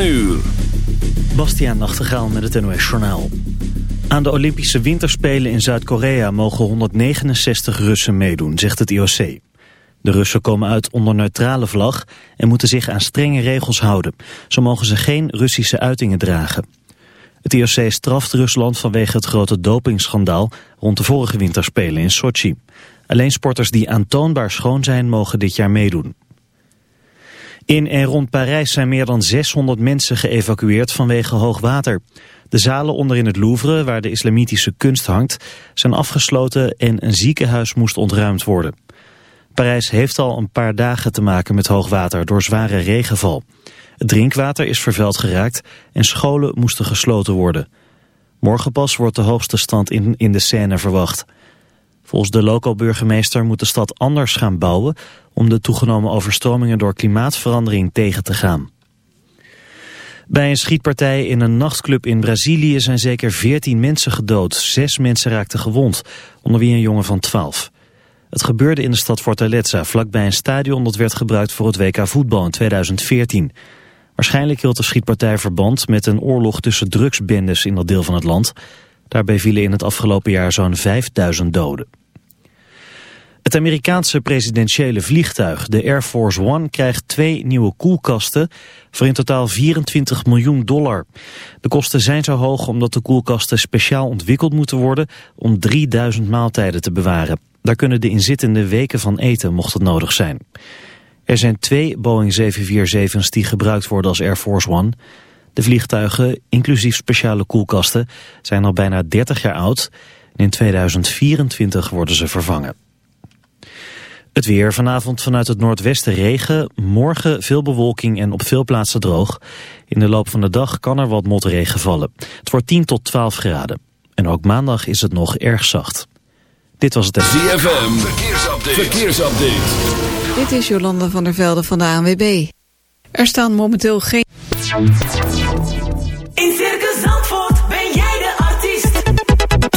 9 uur. Bastiaan Nachtegaal met het NOS Journaal. Aan de Olympische Winterspelen in Zuid-Korea mogen 169 Russen meedoen, zegt het IOC. De Russen komen uit onder neutrale vlag en moeten zich aan strenge regels houden. Zo mogen ze geen Russische uitingen dragen. Het IOC straft Rusland vanwege het grote dopingschandaal rond de vorige winterspelen in Sochi. Alleen sporters die aantoonbaar schoon zijn mogen dit jaar meedoen. In en rond Parijs zijn meer dan 600 mensen geëvacueerd vanwege hoogwater. De zalen onderin het Louvre, waar de islamitische kunst hangt, zijn afgesloten en een ziekenhuis moest ontruimd worden. Parijs heeft al een paar dagen te maken met hoogwater door zware regenval. Het drinkwater is vervuild geraakt en scholen moesten gesloten worden. Morgen pas wordt de hoogste stand in, in de Seine verwacht. Volgens de local-burgemeester moet de stad anders gaan bouwen... om de toegenomen overstromingen door klimaatverandering tegen te gaan. Bij een schietpartij in een nachtclub in Brazilië zijn zeker 14 mensen gedood. Zes mensen raakten gewond, onder wie een jongen van 12. Het gebeurde in de stad Fortaleza, vlakbij een stadion dat werd gebruikt voor het WK voetbal in 2014. Waarschijnlijk hield de schietpartij verband met een oorlog tussen drugsbendes in dat deel van het land. Daarbij vielen in het afgelopen jaar zo'n 5000 doden. Het Amerikaanse presidentiële vliegtuig, de Air Force One, krijgt twee nieuwe koelkasten voor in totaal 24 miljoen dollar. De kosten zijn zo hoog omdat de koelkasten speciaal ontwikkeld moeten worden om 3000 maaltijden te bewaren. Daar kunnen de inzittenden weken van eten mocht het nodig zijn. Er zijn twee Boeing 747's die gebruikt worden als Air Force One. De vliegtuigen, inclusief speciale koelkasten, zijn al bijna 30 jaar oud. En in 2024 worden ze vervangen. Het weer vanavond vanuit het noordwesten regen. Morgen veel bewolking en op veel plaatsen droog. In de loop van de dag kan er wat motregen vallen. Het wordt 10 tot 12 graden. En ook maandag is het nog erg zacht. Dit was het... ZFM, verkeersupdate. verkeersupdate. Dit is Jolanda van der Velde van de ANWB. Er staan momenteel geen...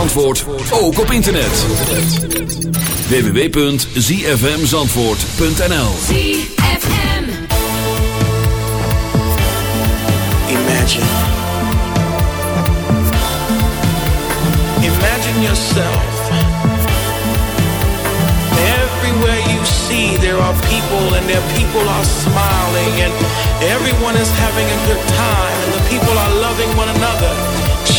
Zandvoort ook op internet. www.zfmzandvoort.nl ZFM Imagine. Imagine yourself. Everywhere you see there are people and their people are smiling and everyone is having a good time and the people are loving one another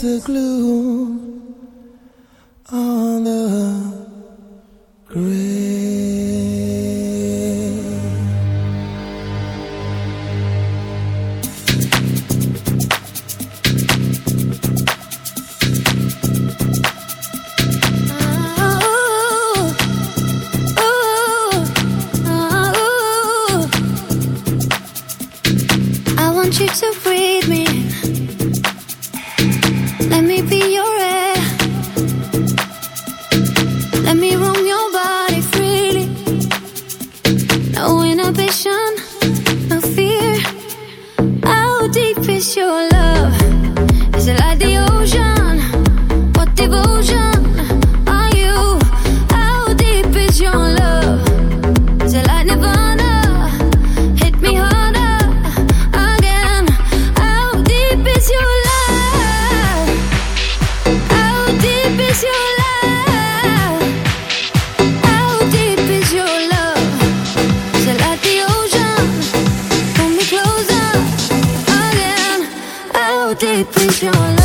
The glue you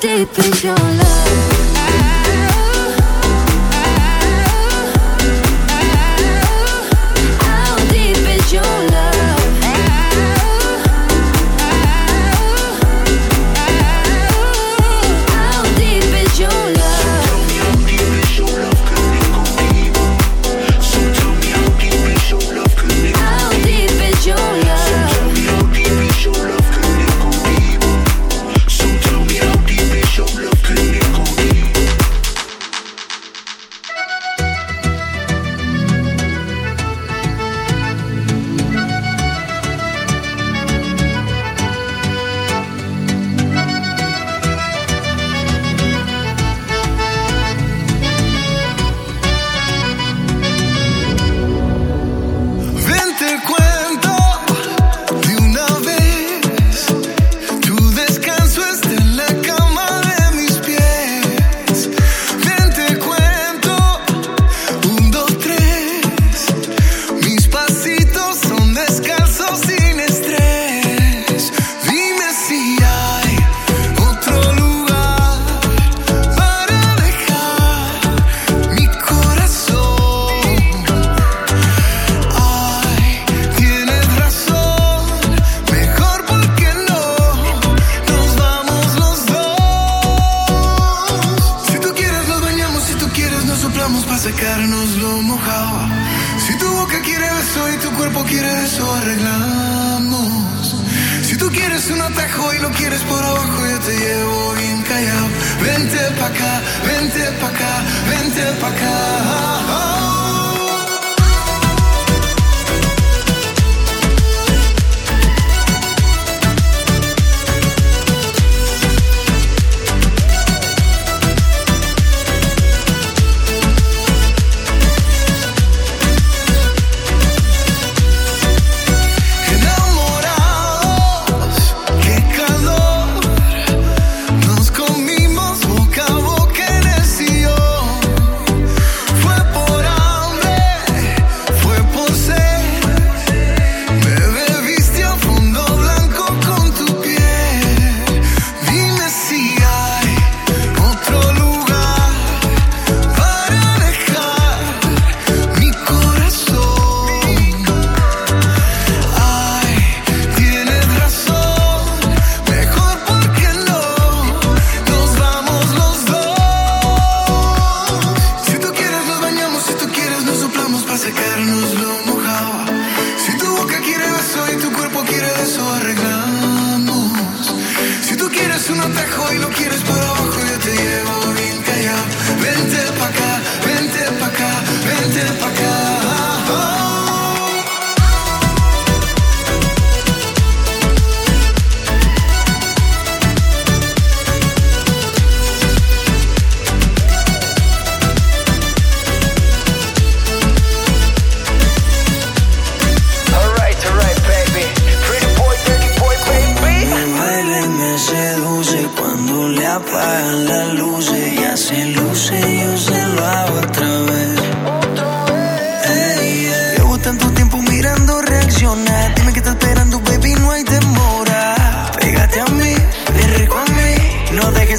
deep is your love?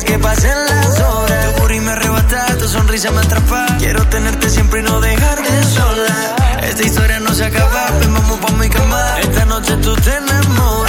que pasen las horas. Tu y me arrebata, tu sonrisa me atrapa. Quiero tenerte siempre y no dejarte sola. Esta historia no se acaba, ven vamos pa' mi cama. Esta noche tú te enamoras.